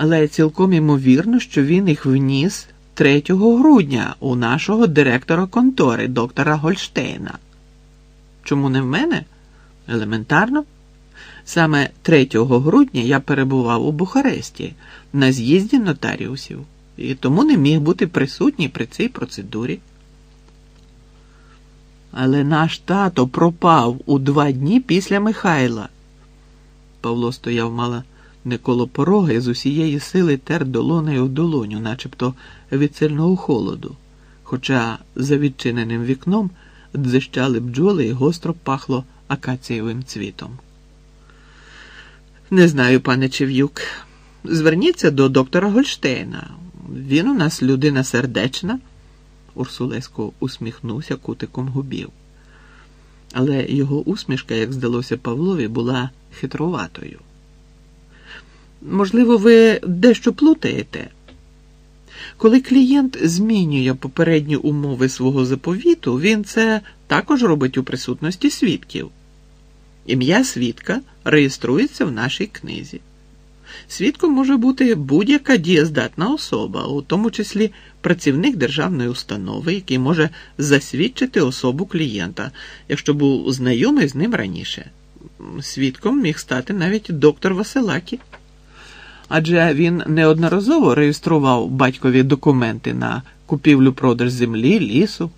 Але цілком імовірно, що він їх вніс 3 грудня у нашого директора контори, доктора Гольштейна. Чому не в мене? Елементарно. Саме 3 грудня я перебував у Бухаресті на з'їзді нотаріусів і тому не міг бути присутній при цій процедурі. Але наш тато пропав у два дні після Михайла. Павло стояв мало не коло порога і з усієї сили тер долонею в долоню, начебто від сильного холоду, хоча за відчиненим вікном дзищали бджоли і гостро пахло акацієвим цвітом. Не знаю, пане Чев'юк. Зверніться до доктора Гольштейна. Він у нас людина сердечна. Урсулесько усміхнувся кутиком губів. Але його усмішка, як здалося Павлові, була хитруватою. Можливо, ви дещо плутаєте. Коли клієнт змінює попередні умови свого заповіту, він це також робить у присутності свідків. Ім'я свідка реєструється в нашій книзі. Свідком може бути будь-яка дієздатна особа, у тому числі працівник державної установи, який може засвідчити особу клієнта, якщо був знайомий з ним раніше. Свідком міг стати навіть доктор Василакі. Адже він неодноразово реєстрував батькові документи на купівлю-продаж землі, лісу.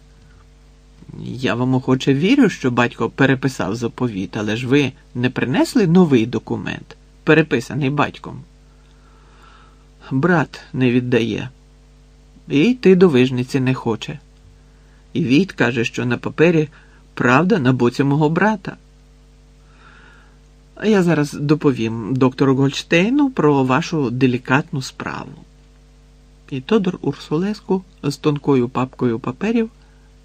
Я вам охоче вірю, що батько переписав заповіт, але ж ви не принесли новий документ, переписаний батьком. Брат не віддає, і йти до вижниці не хоче. І Війт каже, що на папері правда на боці мого брата. Я зараз доповім доктору Гольштейну про вашу делікатну справу. І Тодор Урсулеску з тонкою папкою паперів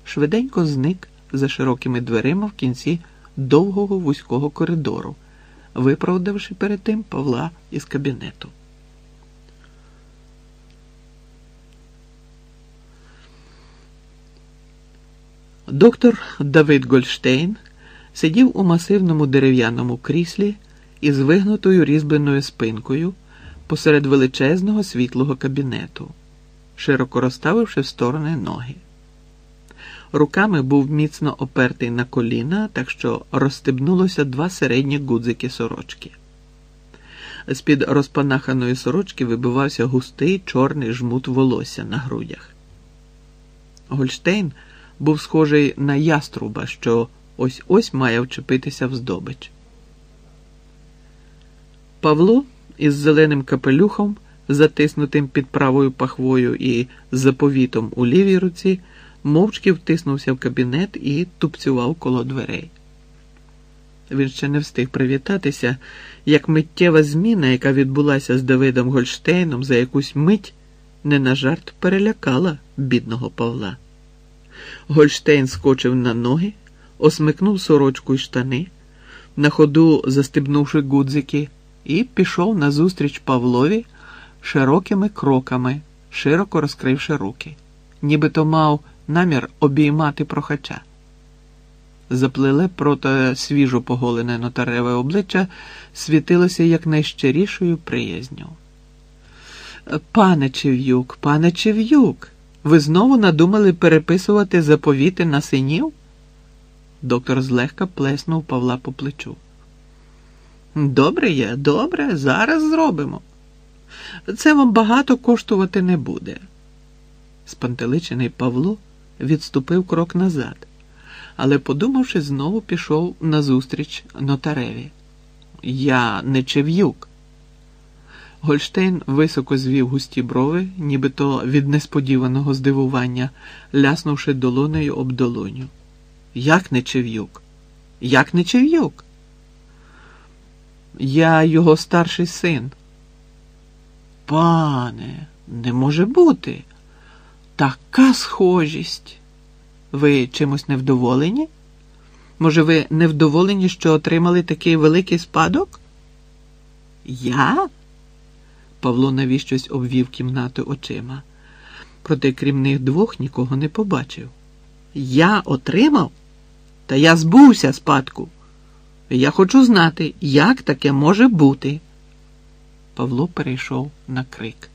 швиденько зник за широкими дверима в кінці довгого вузького коридору, виправдавши перед тим Павла із кабінету. Доктор Давид Гольштейн сидів у масивному дерев'яному кріслі із вигнутою різьбленою спинкою посеред величезного світлого кабінету, широко розставивши в сторони ноги. Руками був міцно опертий на коліна, так що розстебнулося два середні гудзики сорочки. З-під розпанаханої сорочки вибивався густий чорний жмут волосся на грудях. Гольштейн був схожий на яструба, що ось ось має вчепитися в здобич. Павло із зеленим капелюхом, затиснутим під правою пахвою і заповітом у лівій руці, мовчки втиснувся в кабінет і тупцював коло дверей. Він ще не встиг привітатися, як миттєва зміна, яка відбулася з Давидом Гольштейном за якусь мить, не на жарт перелякала бідного Павла. Гольштейн скочив на ноги, осмикнув сорочку й штани, на ходу застебнувши гудзики, і пішов назустріч Павлові широкими кроками, широко розкривши руки, нібито мав намір обіймати прохача. Заплиле проти свіжо поголене нотареве обличчя світилося якнайщирішою приязню. Пане Чев'юк, пане Чев'юк, ви знову надумали переписувати заповіти на синів? Доктор злегка плеснув Павла по плечу. Добре є, добре, зараз зробимо. Це вам багато коштувати не буде. Спантеличений Павло відступив крок назад, але, подумавши, знову пішов назустріч нотареві. Я не чев'юк. Гольштейн високо звів густі брови, нібито від несподіваного здивування, ляснувши долонею об долоню. Як не чев'юк? Як не чев'юк? Я його старший син. Пане, не може бути. Така схожість. Ви чимось невдоволені? Може, ви невдоволені, що отримали такий великий спадок? Я? Павло навіщось обвів кімнату очима. Проте, крім них двох, нікого не побачив. Я отримав? Та я збувся спадку. Я хочу знати, як таке може бути. Павло перейшов на крик.